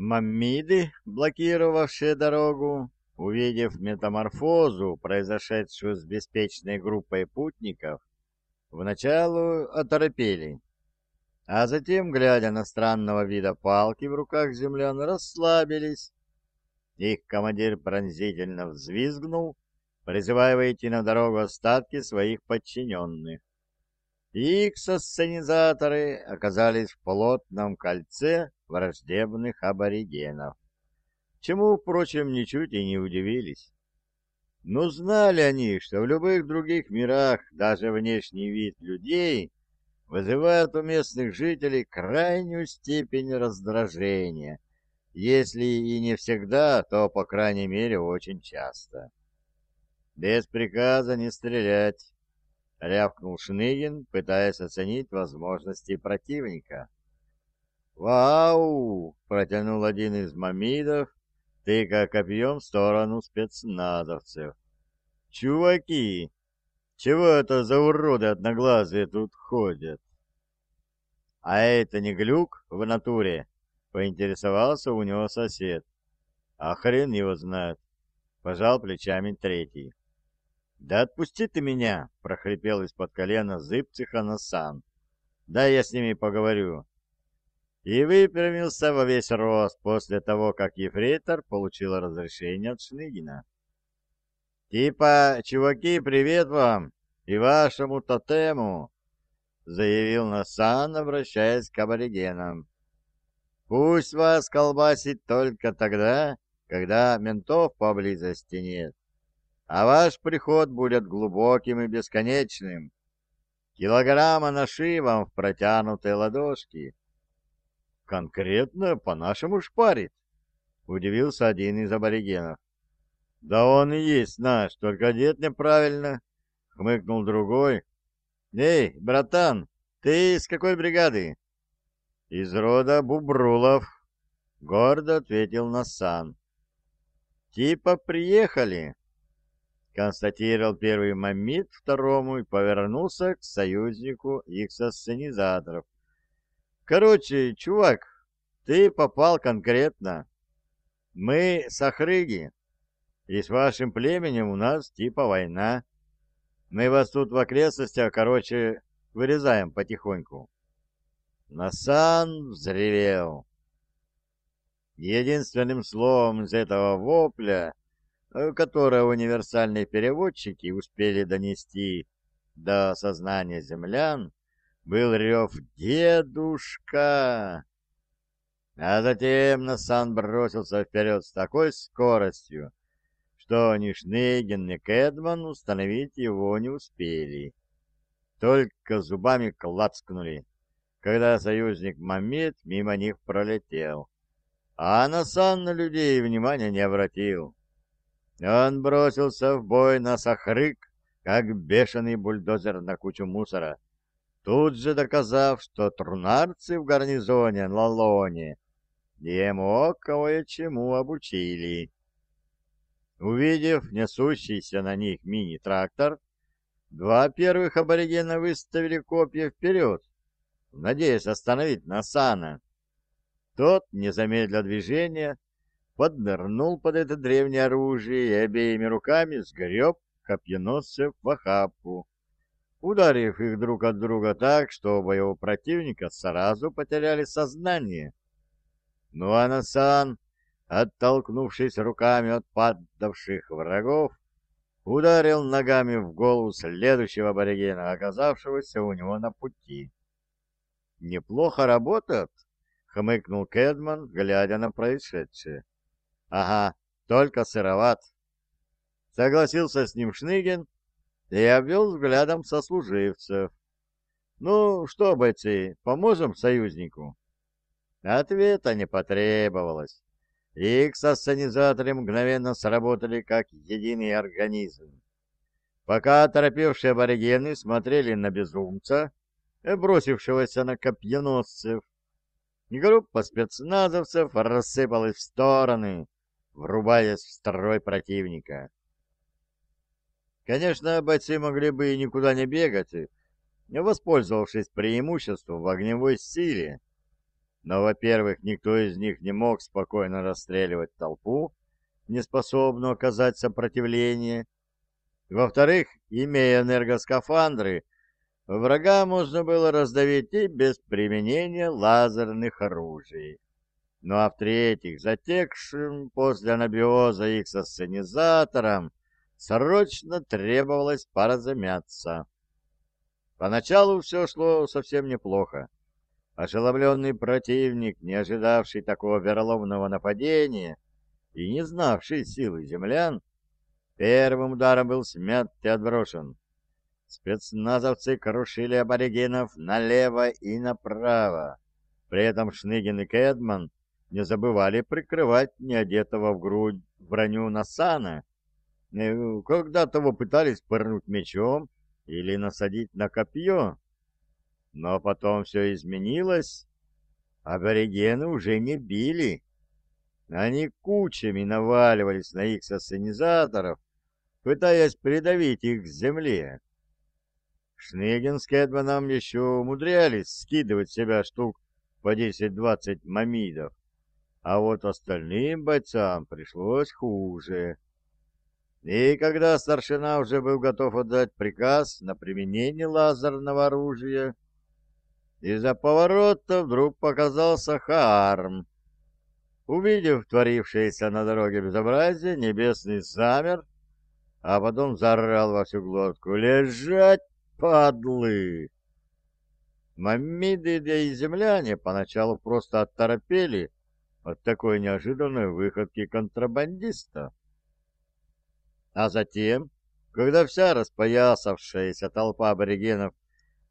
Маммиды, блокировавшие дорогу, увидев метаморфозу, произошедшую с беспечной группой путников, вначалу оторопели, а затем, глядя на странного вида палки в руках землян, расслабились. Их командир пронзительно взвизгнул, призывая выйти на дорогу остатки своих подчиненных. Их сценизаторы оказались в плотном кольце враждебных аборигенов, чему, впрочем, ничуть и не удивились. Но знали они, что в любых других мирах даже внешний вид людей вызывает у местных жителей крайнюю степень раздражения, если и не всегда, то, по крайней мере, очень часто. Без приказа не стрелять, — рявкнул Шныгин, пытаясь оценить возможности противника. «Вау!» — протянул один из мамидов, тыкая копьем в сторону спецназовцев. «Чуваки, чего это за уроды одноглазые тут ходят?» «А это не глюк в натуре?» — поинтересовался у него сосед. «А хрен его знает!» — пожал плечами третий. «Да отпусти ты меня!» — прохрипел из-под колена зыбциха Насан. «Да я с ними поговорю и выпрямился во весь рост после того, как ефрейтор получил разрешение от Шныгина. «Типа, чуваки, привет вам и вашему тотему!» — заявил Насан, обращаясь к аборигенам. «Пусть вас колбасит только тогда, когда ментов поблизости нет, а ваш приход будет глубоким и бесконечным. Килограмма нашивом в протянутой ладошки» конкретно по-нашему шпарит, удивился один из аборигенов. Да он и есть наш, только одет неправильно, хмыкнул другой. Эй, братан, ты из какой бригады? Из рода Бубрулов, гордо ответил Насан. Типа приехали, констатировал первый мамит второму и повернулся к союзнику их сценизаторов. Короче, чувак, ты попал конкретно. Мы сахрыги, и с вашим племенем у нас типа война. Мы вас тут в окрестностях, короче, вырезаем потихоньку. Насан взревел. Единственным словом из этого вопля, э, которое универсальные переводчики успели донести до сознания землян, был рев «Дедушка!». А затем Насан бросился вперед с такой скоростью, что ни Шнейген, ни Кэдман установить его не успели. Только зубами клацкнули, когда союзник Мамед мимо них пролетел. А Насан на людей внимания не обратил. Он бросился в бой на Сахрык, как бешеный бульдозер на кучу мусора тут же доказав, что трунарцы в гарнизоне на Лоне ему кое-чему обучили. Увидев несущийся на них мини-трактор, два первых аборигена выставили копья вперед, надеясь остановить Насана. Тот, не замедля движения, поднырнул под это древнее оружие и обеими руками сгреб копьеносцев в охапку ударив их друг от друга так, что оба его противника сразу потеряли сознание. Ну а Насан, оттолкнувшись руками от падавших врагов, ударил ногами в голову следующего аборигена, оказавшегося у него на пути. «Неплохо работает», — хмыкнул Кэдман, глядя на происшедшее. «Ага, только сыроват». Согласился с ним Шныгин, и обвел взглядом сослуживцев. «Ну что, бойцы, поможем союзнику?» Ответа не потребовалось. Их сценизаторы мгновенно сработали как единый организм. Пока оторопевшие аборигены смотрели на безумца, бросившегося на копьеносцев, группа спецназовцев рассыпалась в стороны, врубаясь в строй противника. Конечно, бойцы могли бы и никуда не бегать, воспользовавшись преимуществом в огневой силе. Но, во-первых, никто из них не мог спокойно расстреливать толпу, не способную оказать сопротивление. Во-вторых, имея энергоскафандры, врага можно было раздавить и без применения лазерных оружий. Ну а в-третьих, затекшим после анабиоза их со сценизатором срочно требовалось поразмяться. Поначалу все шло совсем неплохо. Ошеломленный противник, не ожидавший такого вероломного нападения и не знавший силы землян, первым ударом был смят и отброшен. Спецназовцы крушили аборигенов налево и направо. При этом Шныгин и Кэдман не забывали прикрывать неодетого в грудь броню Насана, э, когда того пытались пырнуть мечом или насадить на копье. Но потом все изменилось. Аборигены уже не били. Они кучами наваливались на их сассанизаторов, пытаясь придавить их к земле. Шныгин с Кэдманом еще умудрялись скидывать себя штук по 10-20 мамидов, а вот остальным бойцам пришлось хуже. И когда старшина уже был готов отдать приказ на применение лазерного оружия, из-за поворота вдруг показался Харм. Увидев творившееся на дороге безобразие, Небесный замер, а потом заорал во всю глотку «Лежать, падлы!» Мамиды да и земляне поначалу просто оттарапели от такой неожиданной выходки контрабандиста. А затем, когда вся распоясавшаяся толпа аборигенов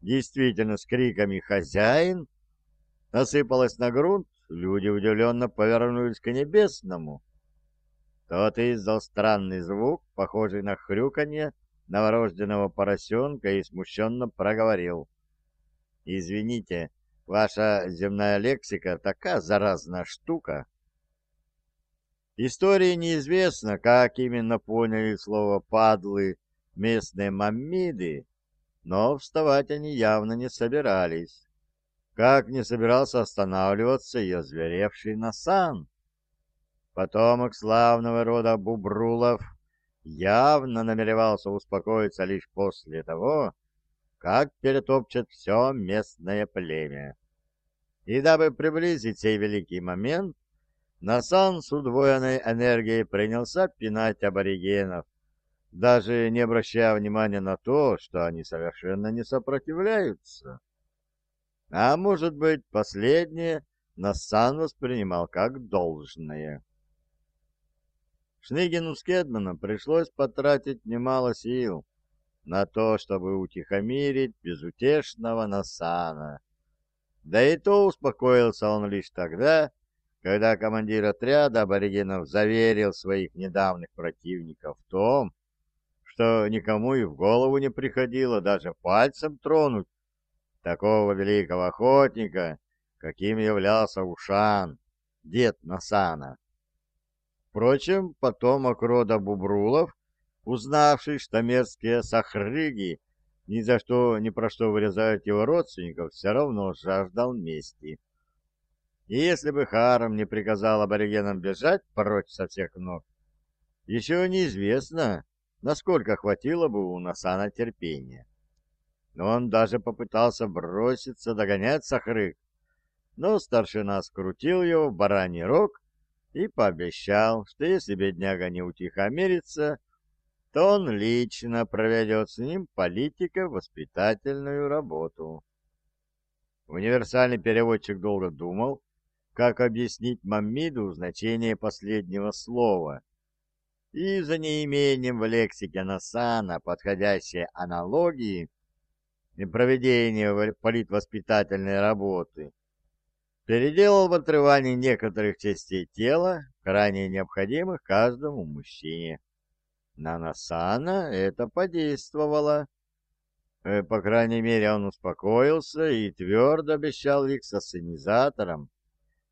действительно с криками «Хозяин!» осыпалась на грунт, люди удивленно повернулись к небесному. Тот издал странный звук, похожий на хрюканье новорожденного поросенка, и смущенно проговорил. «Извините, Ваша земная лексика такая заразная штука. Истории неизвестно, как именно поняли слово «падлы» местные маммиды, но вставать они явно не собирались. Как не собирался останавливаться и озверевший Насан. Потомок славного рода Бубрулов явно намеревался успокоиться лишь после того, как перетопчет все местное племя. И дабы приблизить сей великий момент, Насан с удвоенной энергией принялся пинать аборигенов, даже не обращая внимания на то, что они совершенно не сопротивляются. А может быть, последнее Насан воспринимал как должное. Шныгину с Кедманом пришлось потратить немало сил, на то, чтобы утихомирить безутешного Насана. Да и то успокоился он лишь тогда, когда командир отряда аборигенов заверил своих недавних противников в том, что никому и в голову не приходило даже пальцем тронуть такого великого охотника, каким являлся Ушан, дед Насана. Впрочем, потомок рода Бубрулов узнавший, что мерзкие сахрыги ни за что, ни про что вырезают его родственников, все равно жаждал мести. И если бы Харам не приказал аборигенам бежать прочь со всех ног, еще неизвестно, насколько хватило бы у Насана терпения. Но он даже попытался броситься догонять Сахрык, но старшина скрутил его в бараний рог и пообещал, что если бедняга не утихомирится, то он лично проведет с ним политико-воспитательную работу. Универсальный переводчик долго думал, как объяснить Маммиду значение последнего слова, и за неимением в лексике Насана подходящей аналогии и проведения политвоспитательной работы переделал в отрывании некоторых частей тела, крайне необходимых каждому мужчине. На Насана это подействовало. Э, по крайней мере, он успокоился и твердо обещал их с ассенизатором,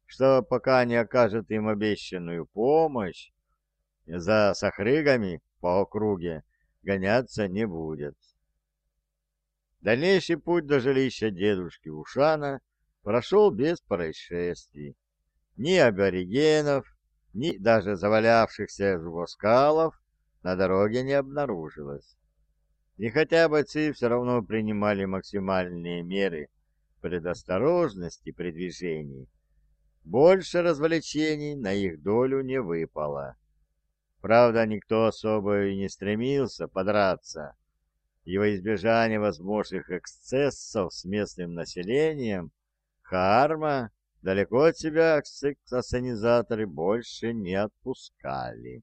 что пока не окажет им обещанную помощь, за сахрыгами по округе гоняться не будет. Дальнейший путь до жилища дедушки Ушана прошел без происшествий. Ни аборигенов, ни даже завалявшихся жвоскалов на дороге не обнаружилось. И хотя бойцы все равно принимали максимальные меры предосторожности при движении, больше развлечений на их долю не выпало. Правда, никто особо и не стремился подраться, и во избежание возможных эксцессов с местным населением Харма далеко от себя ассенизаторы больше не отпускали.